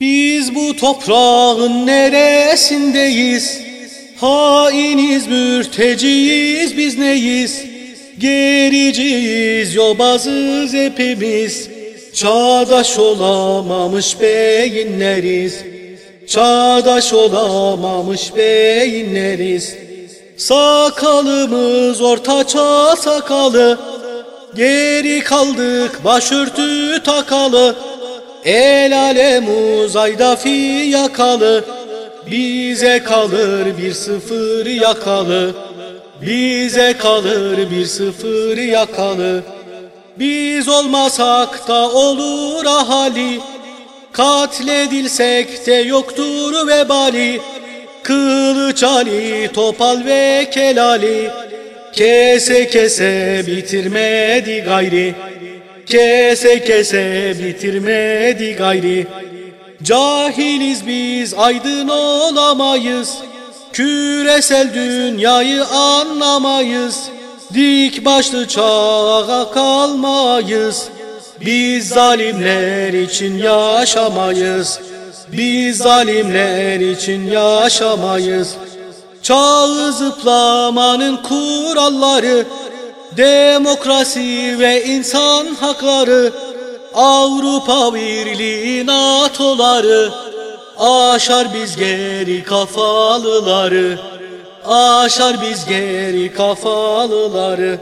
Biz bu toprağın neresindeyiz? Hainiz, mürteciyiz, biz neyiz? Gericiyiz, yobazız hepimiz. Çağdaş olamamış beyinleriz. Çağdaş olamamış beyinleriz. Sakalımız ortaçağ sakalı. Geri kaldık başörtü takalı. El alem uzayda fiyakalı Bize kalır bir sıfır yakalı Bize kalır bir sıfır yakalı. Biz olmasak da olur ahali Katledilsek de yoktur vebali. Kılıç Ali, Topal ve Kelali Kese kese bitirmedi gayri Kese kese bitirmedi gayri. Cahiliz biz aydın olamayız. Küresel dünyayı anlamayız. Dik başlı çağa kalmayız. Biz zalimler için yaşamayız. Biz zalimler için yaşamayız. Çağı zıplamanın kuralları Demokrasi ve insan hakları Avrupa Birliği NATO'ları Aşar biz geri kafalıları Aşar biz geri kafalıları